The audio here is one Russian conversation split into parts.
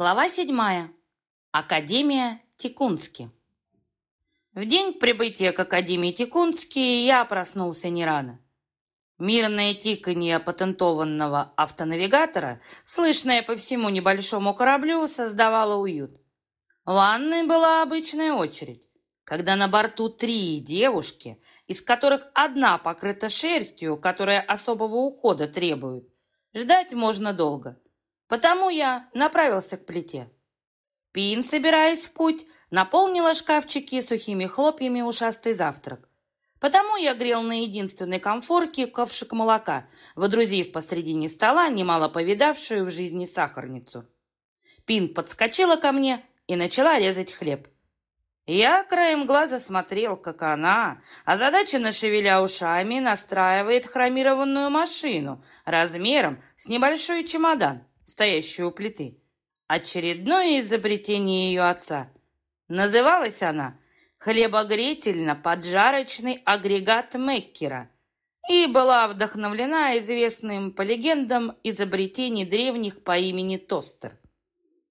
Глава седьмая. Академия Тикунски. В день прибытия к Академии Тикунски я проснулся не рано. Мирное тиканье патентованного автонавигатора, слышное по всему небольшому кораблю, создавало уют. В ванной была обычная очередь, когда на борту три девушки, из которых одна покрыта шерстью, которая особого ухода требует. Ждать можно долго. Потому я направился к плите. Пин, собираясь в путь, наполнила шкафчики сухими хлопьями ушастый завтрак. Потому я грел на единственной комфорке ковшик молока, водрузив посредине стола немало повидавшую в жизни сахарницу. Пин подскочила ко мне и начала резать хлеб. Я краем глаза смотрел, как она, озадаченно шевеля ушами, настраивает хромированную машину размером с небольшой чемодан стоящую у плиты. Очередное изобретение ее отца. Называлась она «Хлебогретельно-поджарочный агрегат Меккера» и была вдохновлена известным по легендам изобретений древних по имени Тостер.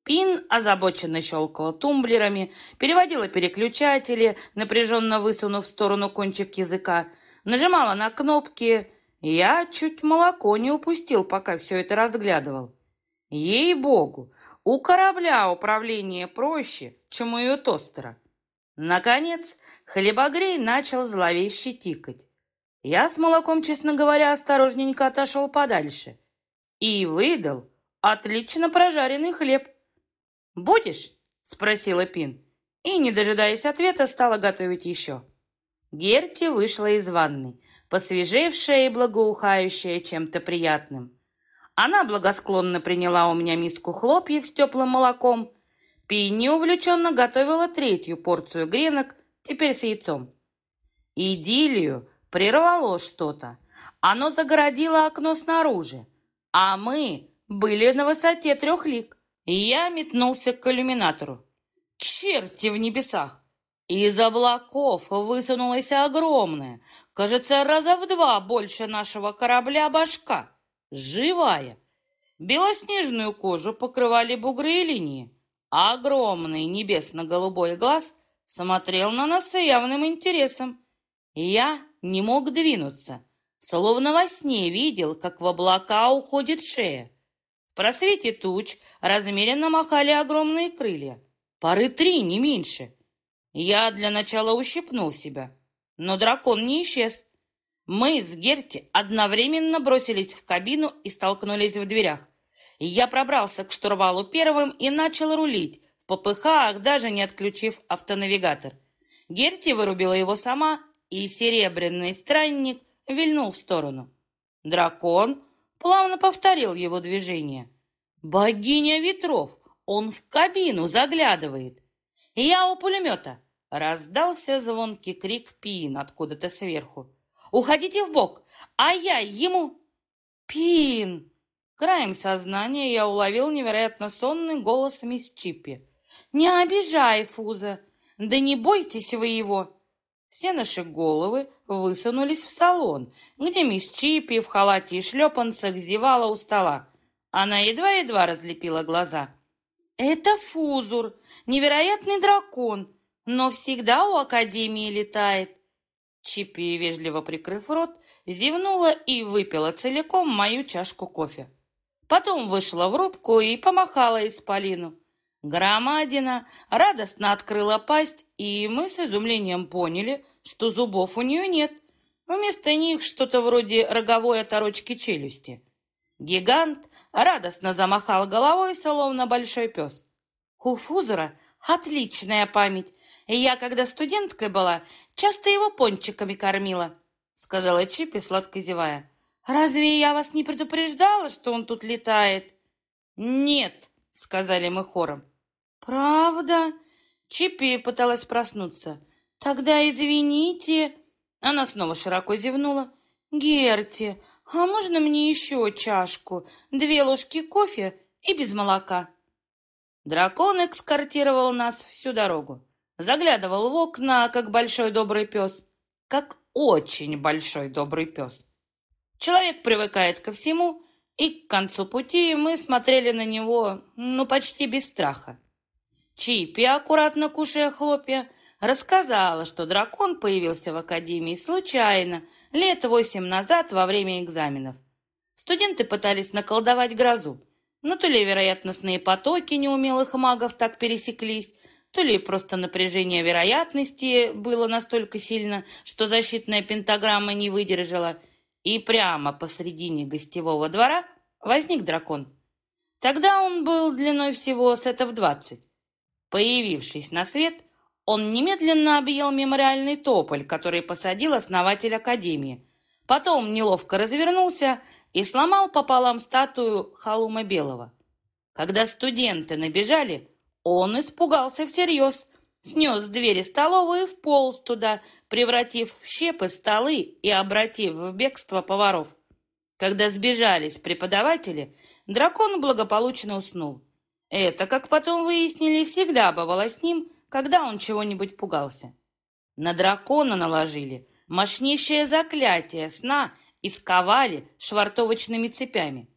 Пин озабоченно щелкала тумблерами, переводила переключатели, напряженно высунув в сторону кончик языка, нажимала на кнопки. Я чуть молоко не упустил, пока все это разглядывал. Ей-богу, у корабля управление проще, чем у ее тостера. Наконец, хлебогрей начал зловеще тикать. Я с молоком, честно говоря, осторожненько отошел подальше и выдал отлично прожаренный хлеб. «Будешь?» — спросила Пин, и, не дожидаясь ответа, стала готовить еще. Герти вышла из ванной, посвежевшая и благоухающая чем-то приятным. Она благосклонно приняла у меня миску хлопьев с теплым молоком. Пинни увлеченно готовила третью порцию гренок, теперь с яйцом. Идиллию прервало что-то. Оно загородило окно снаружи, а мы были на высоте трех лик. Я метнулся к иллюминатору. Черти в небесах! Из облаков высунулась огромная, кажется, раза в два больше нашего корабля башка живая. Белоснежную кожу покрывали бугры и линии. А огромный небесно-голубой глаз смотрел на нас с явным интересом. Я не мог двинуться, словно во сне видел, как в облака уходит шея. В просвете туч размеренно махали огромные крылья. Пары три, не меньше. Я для начала ущипнул себя, но дракон не исчез. Мы с Герти одновременно бросились в кабину и столкнулись в дверях. Я пробрался к штурвалу первым и начал рулить, в попыхах, даже не отключив автонавигатор. Герти вырубила его сама, и серебряный странник вильнул в сторону. Дракон плавно повторил его движение. «Богиня ветров! Он в кабину заглядывает!» «Я у пулемета!» Раздался звонкий крик Пин откуда-то сверху. Уходите в бок, а я ему... Пин! Краем сознания я уловил невероятно сонный голос мисс Чиппи. «Не обижай, Фуза! Да не бойтесь вы его!» Все наши головы высунулись в салон, где мисс Чиппи в халате и шлепанцах зевала у стола. Она едва-едва разлепила глаза. «Это Фузур, невероятный дракон, но всегда у Академии летает. Чипи, вежливо прикрыв рот, зевнула и выпила целиком мою чашку кофе. Потом вышла в рубку и помахала исполину. Громадина радостно открыла пасть, и мы с изумлением поняли, что зубов у нее нет. Вместо них что-то вроде роговой оторочки челюсти. Гигант радостно замахал головой, словно большой пес. У Фузера отличная память. Я, когда студенткой была, часто его пончиками кормила, сказала Чипи, сладко зевая. Разве я вас не предупреждала, что он тут летает? Нет, сказали мы хором. Правда? Чипи пыталась проснуться. Тогда извините. Она снова широко зевнула. Герти, а можно мне еще чашку? Две ложки кофе и без молока. Дракон экскортировал нас всю дорогу. Заглядывал в окна, как большой добрый пес. Как очень большой добрый пес. Человек привыкает ко всему, И к концу пути мы смотрели на него, ну, почти без страха. Чипи, аккуратно кушая хлопья, рассказала, что дракон появился в академии случайно, лет восемь назад во время экзаменов. Студенты пытались наколдовать грозу, но то ли вероятностные потоки неумелых магов так пересеклись, то ли просто напряжение вероятности было настолько сильно, что защитная пентаграмма не выдержала, и прямо посредине гостевого двора возник дракон. Тогда он был длиной всего сетов двадцать. Появившись на свет, он немедленно объел мемориальный тополь, который посадил основатель Академии. Потом неловко развернулся и сломал пополам статую Халума Белого. Когда студенты набежали, он испугался всерьез, снес двери столовой и вполз туда, превратив в щепы столы и обратив в бегство поваров. Когда сбежались преподаватели, дракон благополучно уснул. Это, как потом выяснили, всегда бывало с ним, когда он чего-нибудь пугался. На дракона наложили мощнейшее заклятие сна и сковали швартовочными цепями.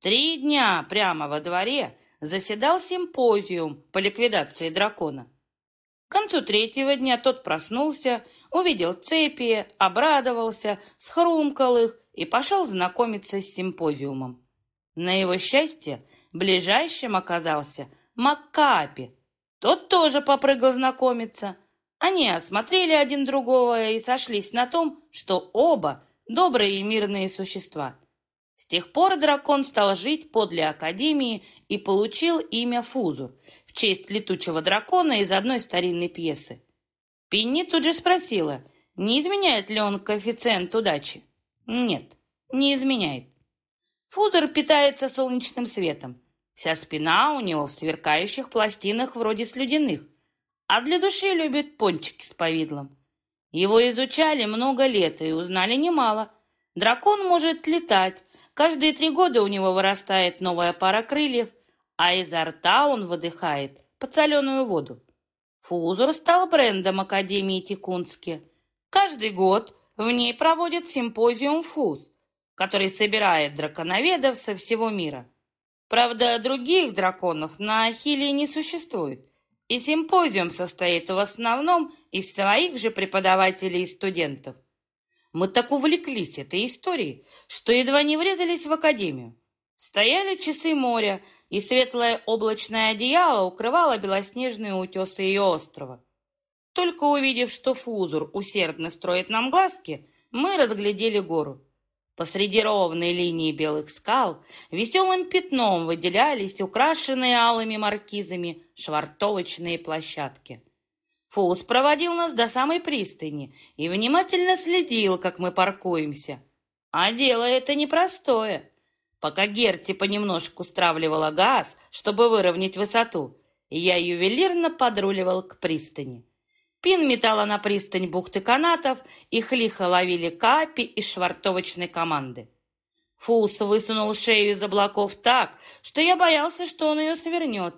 Три дня прямо во дворе заседал симпозиум по ликвидации дракона. К концу третьего дня тот проснулся, увидел цепи, обрадовался, схрумкал их и пошел знакомиться с симпозиумом. На его счастье Ближайшим оказался Маккапи. Тот тоже попрыгал знакомиться. Они осмотрели один другого и сошлись на том, что оба добрые и мирные существа. С тех пор дракон стал жить подле Академии и получил имя Фузу в честь летучего дракона из одной старинной пьесы. Пинни тут же спросила, не изменяет ли он коэффициент удачи. Нет, не изменяет. Фузор питается солнечным светом. Вся спина у него в сверкающих пластинах вроде слюдяных, а для души любит пончики с повидлом. Его изучали много лет и узнали немало. Дракон может летать, каждые три года у него вырастает новая пара крыльев, а изо рта он выдыхает подсоленую воду. Фузор стал брендом Академии Тикунски. Каждый год в ней проводят симпозиум ФУЗ, который собирает драконоведов со всего мира. Правда, других драконов на Ахилле не существует, и симпозиум состоит в основном из своих же преподавателей и студентов. Мы так увлеклись этой историей, что едва не врезались в академию. Стояли часы моря, и светлое облачное одеяло укрывало белоснежные утесы ее острова. Только увидев, что Фузур усердно строит нам глазки, мы разглядели гору. Посреди ровной линии белых скал веселым пятном выделялись украшенные алыми маркизами швартовочные площадки. Фус проводил нас до самой пристани и внимательно следил, как мы паркуемся. А дело это непростое. Пока Герти понемножку стравливала газ, чтобы выровнять высоту, я ювелирно подруливал к пристани. Пин метала на пристань бухты канатов, их лихо ловили капи из швартовочной команды. Фус высунул шею из облаков так, что я боялся, что он ее свернет.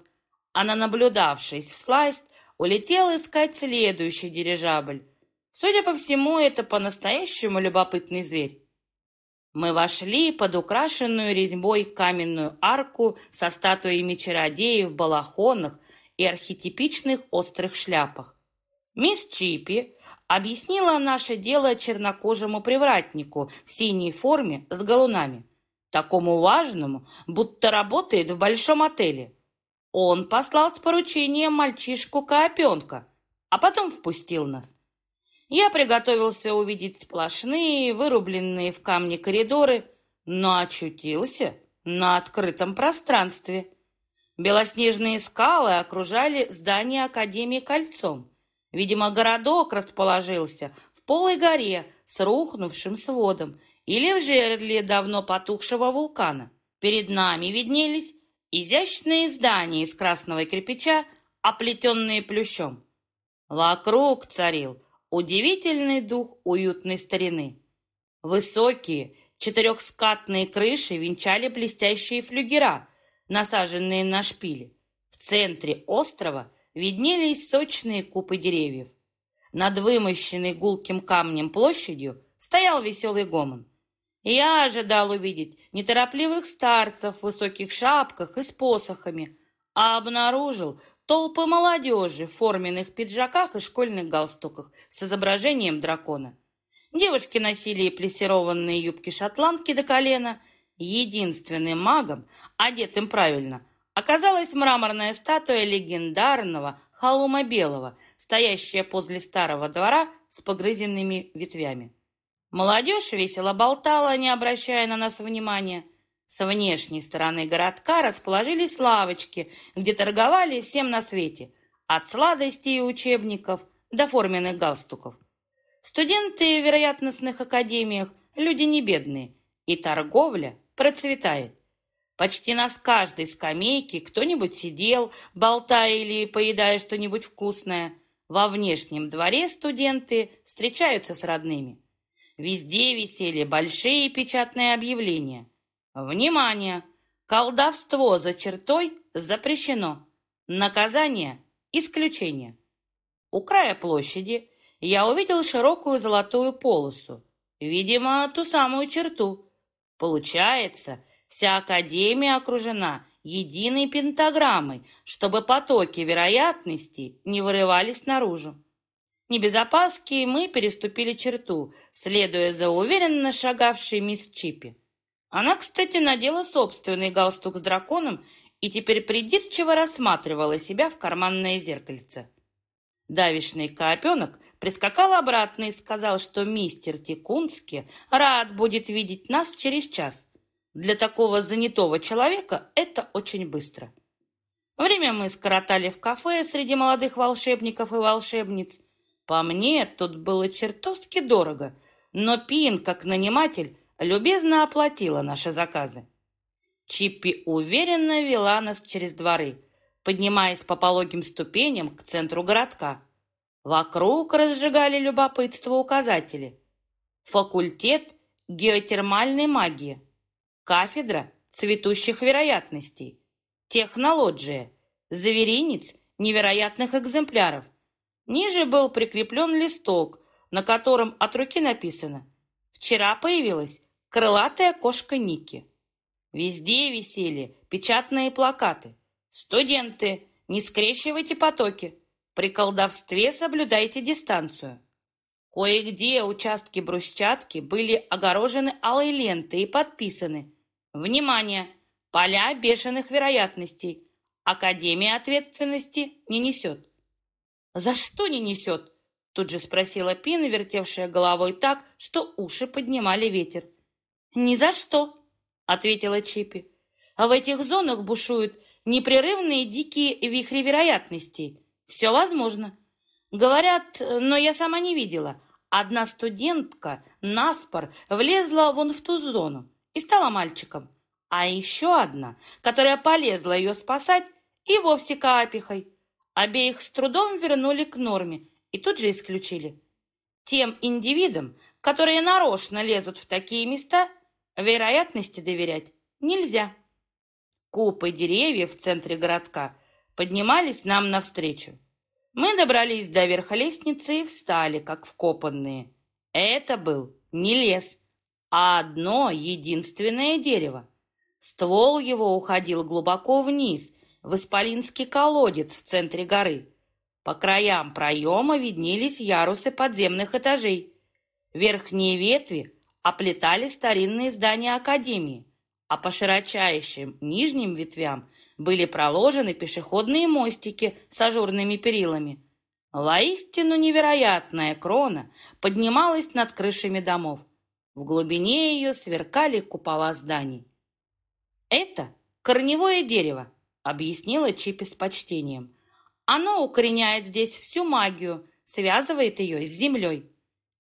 Она, наблюдавшись в сласть, улетела искать следующий дирижабль. Судя по всему, это по-настоящему любопытный зверь. Мы вошли под украшенную резьбой каменную арку со статуями чародеев в балахонах и архетипичных острых шляпах. Мисс Чипи объяснила наше дело чернокожему привратнику в синей форме с галунами, такому важному, будто работает в большом отеле. Он послал с поручением мальчишку-коопенка, а потом впустил нас. Я приготовился увидеть сплошные, вырубленные в камне коридоры, но очутился на открытом пространстве. Белоснежные скалы окружали здание Академии кольцом. Видимо, городок расположился в полой горе с рухнувшим сводом или в жерле давно потухшего вулкана. Перед нами виднелись изящные здания из красного кирпича, оплетенные плющом. Вокруг царил удивительный дух уютной старины. Высокие четырехскатные крыши венчали блестящие флюгера, насаженные на шпили. В центре острова – виднелись сочные купы деревьев. Над вымощенной гулким камнем площадью стоял веселый гомон. Я ожидал увидеть неторопливых старцев в высоких шапках и с посохами, а обнаружил толпы молодежи в форменных пиджаках и школьных галстуках с изображением дракона. Девушки носили плессированные юбки-шотландки до колена. Единственным магом, одетым правильно, оказалась мраморная статуя легендарного Халума Белого, стоящая возле старого двора с погрызенными ветвями. Молодежь весело болтала, не обращая на нас внимания. С внешней стороны городка расположились лавочки, где торговали всем на свете, от сладостей и учебников до форменных галстуков. Студенты в вероятностных академиях – люди не бедные, и торговля процветает. Почти на каждой скамейке кто-нибудь сидел, болтая или поедая что-нибудь вкусное. Во внешнем дворе студенты встречаются с родными. Везде висели большие печатные объявления. Внимание! Колдовство за чертой запрещено. Наказание – исключение. У края площади я увидел широкую золотую полосу. Видимо, ту самую черту. Получается, вся Академия окружена единой пентаграммой, чтобы потоки вероятностей не вырывались наружу. Не без опаски мы переступили черту, следуя за уверенно шагавшей мисс Чипи. Она, кстати, надела собственный галстук с драконом и теперь придирчиво рассматривала себя в карманное зеркальце. Давишный коопенок прискакал обратно и сказал, что мистер Тикунски рад будет видеть нас через час. Для такого занятого человека это очень быстро. Время мы скоротали в кафе среди молодых волшебников и волшебниц – по мне, тут было чертовски дорого, но Пин, как наниматель, любезно оплатила наши заказы. Чиппи уверенно вела нас через дворы, поднимаясь по пологим ступеням к центру городка. Вокруг разжигали любопытство указатели. Факультет геотермальной магии, кафедра цветущих вероятностей, технология, зверинец невероятных экземпляров, Ниже был прикреплен листок, на котором от руки написано «Вчера появилась крылатая кошка Ники». Везде висели печатные плакаты. «Студенты, не скрещивайте потоки. При колдовстве соблюдайте дистанцию». Кое-где участки брусчатки были огорожены алой лентой и подписаны «Внимание! Поля бешеных вероятностей. Академия ответственности не несет». «За что не несет?» Тут же спросила Пина, вертевшая головой так, что уши поднимали ветер. «Ни за что», — ответила Чипи. «А в этих зонах бушуют непрерывные дикие вихри вероятностей. Все возможно. Говорят, но я сама не видела. Одна студентка, наспор, влезла вон в ту зону и стала мальчиком. А еще одна, которая полезла ее спасать, и вовсе капихой. Обеих с трудом вернули к норме и тут же исключили. Тем индивидам, которые нарочно лезут в такие места, вероятности доверять нельзя. Купы деревьев в центре городка поднимались нам навстречу. Мы добрались до верха лестницы и встали, как вкопанные. Это был не лес, а одно единственное дерево. Ствол его уходил глубоко вниз – в исполинский колодец в центре горы. По краям проема виднелись ярусы подземных этажей. Верхние ветви оплетали старинные здания Академии, а по широчайшим нижним ветвям были проложены пешеходные мостики с ажурными перилами. Воистину невероятная крона поднималась над крышами домов. В глубине ее сверкали купола зданий. Это корневое дерево, объяснила Чипи с почтением. Оно укореняет здесь всю магию, связывает ее с землей.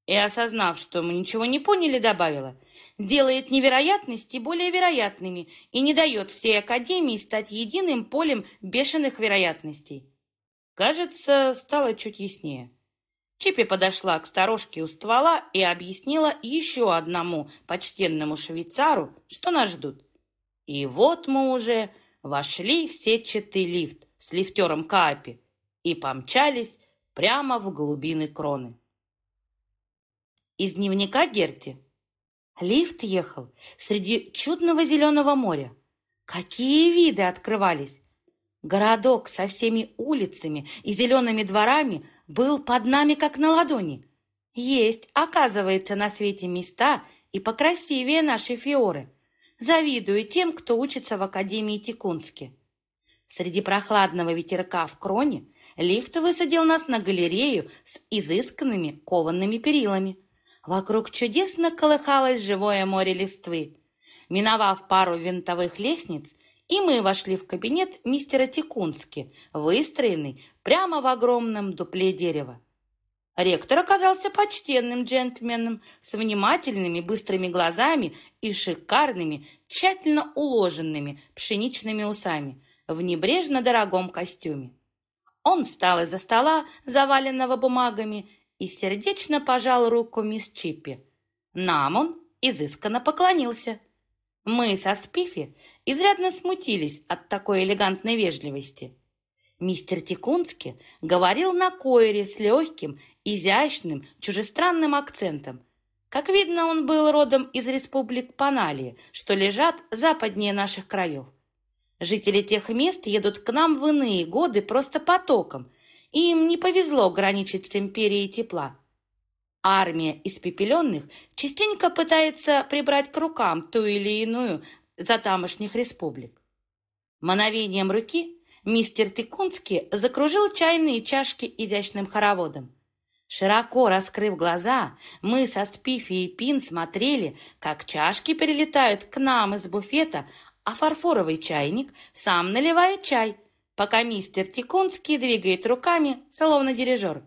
И, осознав, что мы ничего не поняли, добавила, делает невероятности более вероятными и не дает всей Академии стать единым полем бешеных вероятностей. Кажется, стало чуть яснее. Чипи подошла к сторожке у ствола и объяснила еще одному почтенному швейцару, что нас ждут. И вот мы уже вошли в сетчатый лифт с лифтером Каапи и помчались прямо в глубины кроны. Из дневника Герти. Лифт ехал среди чудного зеленого моря. Какие виды открывались! Городок со всеми улицами и зелеными дворами был под нами как на ладони. Есть, оказывается, на свете места и покрасивее нашей Фиоры. Завидую тем, кто учится в Академии Тикунске. Среди прохладного ветерка в кроне лифт высадил нас на галерею с изысканными коваными перилами. Вокруг чудесно колыхалось живое море листвы. Миновав пару винтовых лестниц, и мы вошли в кабинет мистера Тикунски, выстроенный прямо в огромном дупле дерева. Ректор оказался почтенным джентльменом с внимательными быстрыми глазами и шикарными, тщательно уложенными пшеничными усами в небрежно дорогом костюме. Он встал из-за стола, заваленного бумагами, и сердечно пожал руку мисс Чиппи. Нам он изысканно поклонился. Мы со Спифи изрядно смутились от такой элегантной вежливости. Мистер Тикунски говорил на койре с легким изящным, чужестранным акцентом. Как видно, он был родом из республик Паналии, что лежат западнее наших краев. Жители тех мест едут к нам в иные годы просто потоком, и им не повезло граничить с империей тепла. Армия испепеленных частенько пытается прибрать к рукам ту или иную за тамошних республик. Мановением руки мистер Тикунский закружил чайные чашки изящным хороводом. Широко раскрыв глаза, мы со Спифи и Пин смотрели, как чашки перелетают к нам из буфета, а фарфоровый чайник сам наливает чай, пока мистер Тикунский двигает руками, словно дирижер.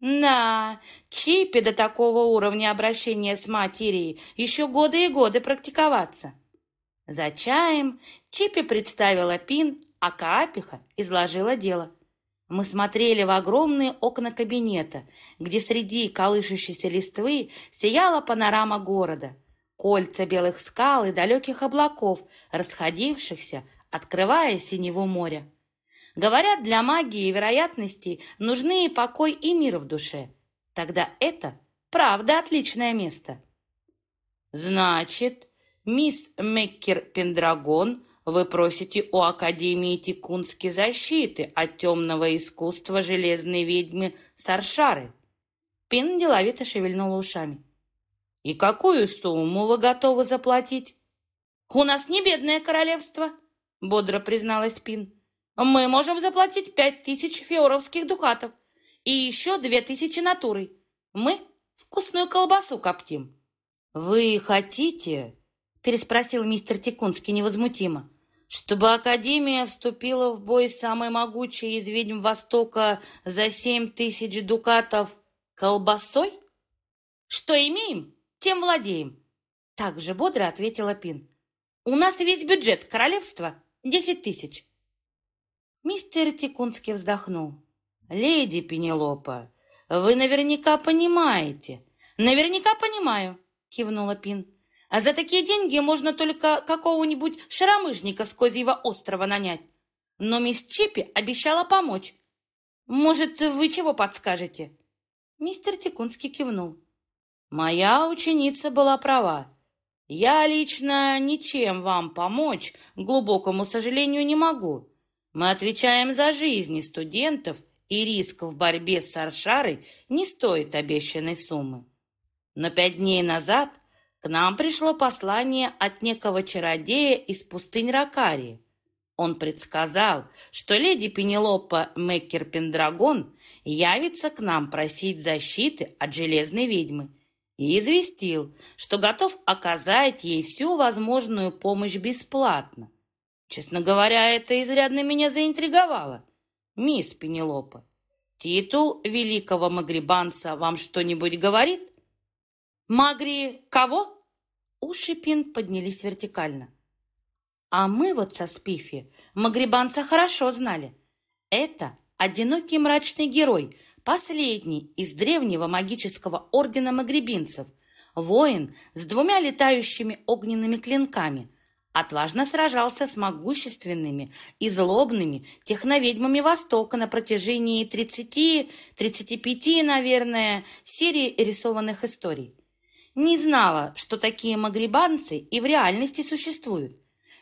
Да, Чипи до такого уровня обращения с материей еще годы и годы практиковаться. За чаем Чипи представила Пин, а Каапиха изложила дело – мы смотрели в огромные окна кабинета, где среди колышущейся листвы сияла панорама города, кольца белых скал и далеких облаков, расходившихся, открывая синеву моря. Говорят, для магии и вероятностей нужны покой и мир в душе. Тогда это, правда, отличное место. Значит, мисс Меккер Пендрагон вы просите у Академии Тикунски защиты от темного искусства железной ведьмы Саршары. Пин деловито шевельнула ушами. И какую сумму вы готовы заплатить? У нас не бедное королевство, бодро призналась Пин. Мы можем заплатить пять тысяч феоровских дукатов и еще две тысячи натурой. Мы вкусную колбасу коптим. Вы хотите? переспросил мистер Тикунский невозмутимо чтобы Академия вступила в бой с самой могучей из ведьм Востока за семь тысяч дукатов колбасой? Что имеем, тем владеем. Так же бодро ответила Пин. У нас весь бюджет королевства десять тысяч. Мистер Тикунский вздохнул. Леди Пенелопа, вы наверняка понимаете. Наверняка понимаю, кивнула Пин. А за такие деньги можно только какого-нибудь шаромыжника с Козьего острова нанять. Но мисс Чипи обещала помочь. Может, вы чего подскажете?» Мистер Тикунский кивнул. «Моя ученица была права. Я лично ничем вам помочь, глубокому сожалению, не могу. Мы отвечаем за жизни студентов, и риск в борьбе с Аршарой не стоит обещанной суммы. Но пять дней назад к нам пришло послание от некого чародея из пустынь Ракарии. Он предсказал, что леди Пенелопа Меккер-Пендрагон явится к нам просить защиты от железной ведьмы и известил, что готов оказать ей всю возможную помощь бесплатно. Честно говоря, это изрядно меня заинтриговало. Мисс Пенелопа, титул великого магрибанца вам что-нибудь говорит? Магри кого? Уши Пин поднялись вертикально. А мы вот со Спифи Магрибанца хорошо знали. Это одинокий мрачный герой, последний из древнего магического ордена магрибинцев, воин с двумя летающими огненными клинками, отважно сражался с могущественными и злобными техноведьмами Востока на протяжении 30-35, наверное, серии рисованных историй. Не знала, что такие магрибанцы и в реальности существуют.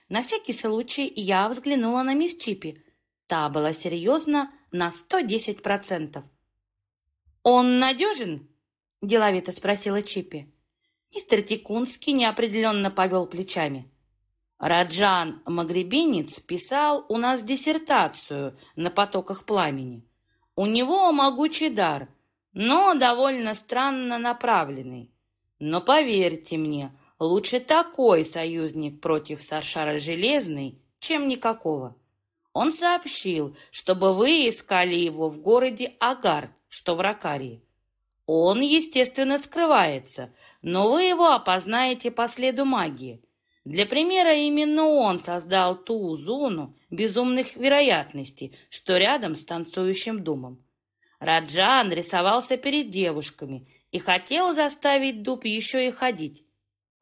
На всякий случай я взглянула на мисс Чипи. Та была серьезна на 110%. «Он надежен?» – деловито спросила Чипи. Мистер Тикунский неопределенно повел плечами. Раджан Магребинец писал у нас диссертацию на потоках пламени. У него могучий дар, но довольно странно направленный. Но поверьте мне, лучше такой союзник против Саршара Железный, чем никакого. Он сообщил, чтобы вы искали его в городе Агард, что в Ракарии. Он, естественно, скрывается, но вы его опознаете по следу магии – для примера, именно он создал ту зону безумных вероятностей, что рядом с танцующим домом. Раджан рисовался перед девушками и хотел заставить дуб еще и ходить.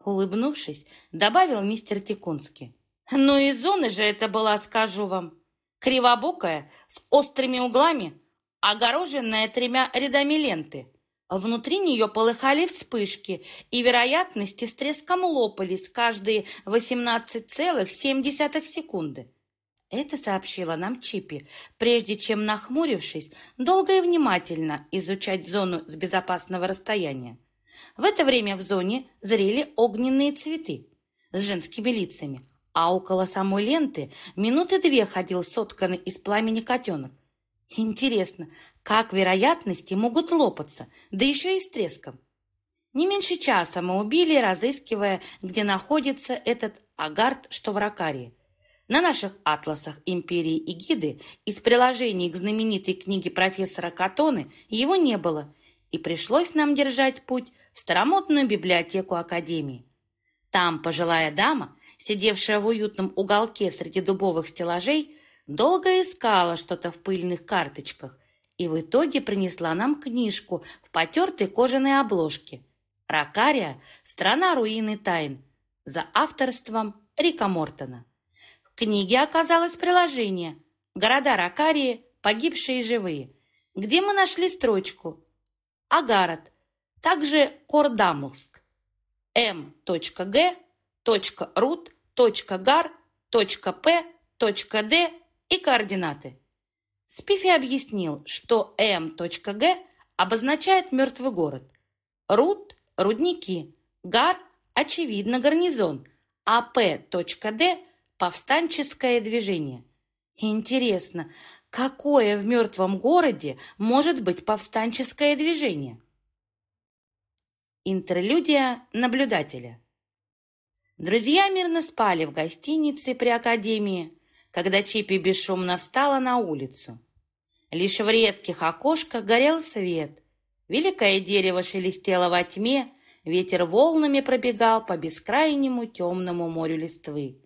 Улыбнувшись, добавил мистер Тикунский. «Ну и зона же это была, скажу вам. Кривобокая, с острыми углами, огороженная тремя рядами ленты. Внутри нее полыхали вспышки, и вероятности с треском лопались каждые 18,7 секунды. Это сообщила нам Чипи, прежде чем, нахмурившись, долго и внимательно изучать зону с безопасного расстояния. В это время в зоне зрели огненные цветы с женскими лицами, а около самой ленты минуты две ходил сотканный из пламени котенок. Интересно, как вероятности могут лопаться, да еще и с треском? Не меньше часа мы убили, разыскивая, где находится этот агард, что в Ракарии. На наших атласах империи и гиды из приложений к знаменитой книге профессора Катоны его не было, и пришлось нам держать путь в старомодную библиотеку Академии. Там пожилая дама, сидевшая в уютном уголке среди дубовых стеллажей, Долго искала что-то в пыльных карточках и в итоге принесла нам книжку в потертой кожаной обложке «Ракария. Страна руины тайн» за авторством Рика Мортона. Книге оказалось приложение «Города Ракарии. Погибшие и живые», где мы нашли строчку «Агарот», также Кордамовск, m.g.rut.gar.p.d и координаты. Спифи объяснил, что М.Г обозначает мертвый город. Руд – рудники, Гар – очевидно гарнизон, а П.Д – повстанческое движение. Интересно, какое в мертвом городе может быть повстанческое движение? Интерлюдия наблюдателя. Друзья мирно спали в гостинице при Академии, когда Чипи бесшумно встала на улицу. Лишь в редких окошках горел свет. Великое дерево шелестело во тьме, ветер волнами пробегал по бескрайнему темному морю листвы.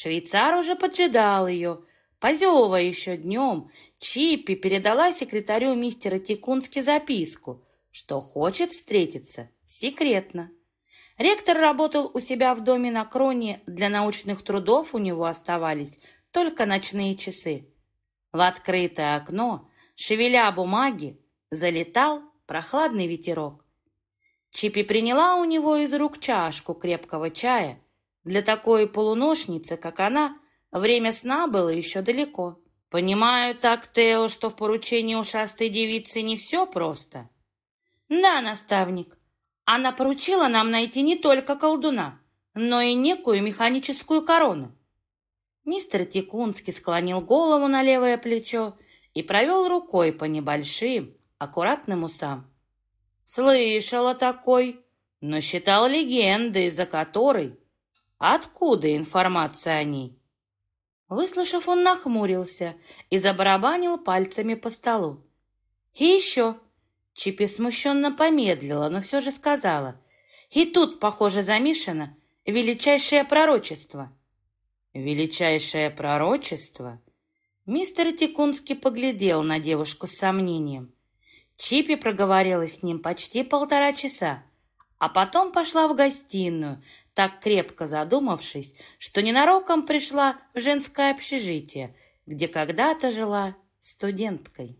Швейцар уже поджидал ее. Позевывая еще днем, Чипи передала секретарю мистера Тикунски записку, что хочет встретиться секретно. Ректор работал у себя в доме на Кроне, для научных трудов у него оставались только ночные часы. В открытое окно, шевеля бумаги, залетал прохладный ветерок. Чипи приняла у него из рук чашку крепкого чая. Для такой полуношницы, как она, время сна было еще далеко. Понимаю так, Тео, что в поручении ушастой девицы не все просто. Да, наставник, она поручила нам найти не только колдуна, но и некую механическую корону. Мистер Тикунский склонил голову на левое плечо и провел рукой по небольшим, аккуратным усам. Слышала такой, но считал легендой, из-за которой... Откуда информация о ней? Выслушав, он нахмурился и забарабанил пальцами по столу. И еще... Чипи смущенно помедлила, но все же сказала. И тут, похоже, замешано величайшее пророчество — Величайшее пророчество? Мистер Тикунский поглядел на девушку с сомнением. Чипи проговорила с ним почти полтора часа, а потом пошла в гостиную, так крепко задумавшись, что ненароком пришла в женское общежитие, где когда-то жила студенткой.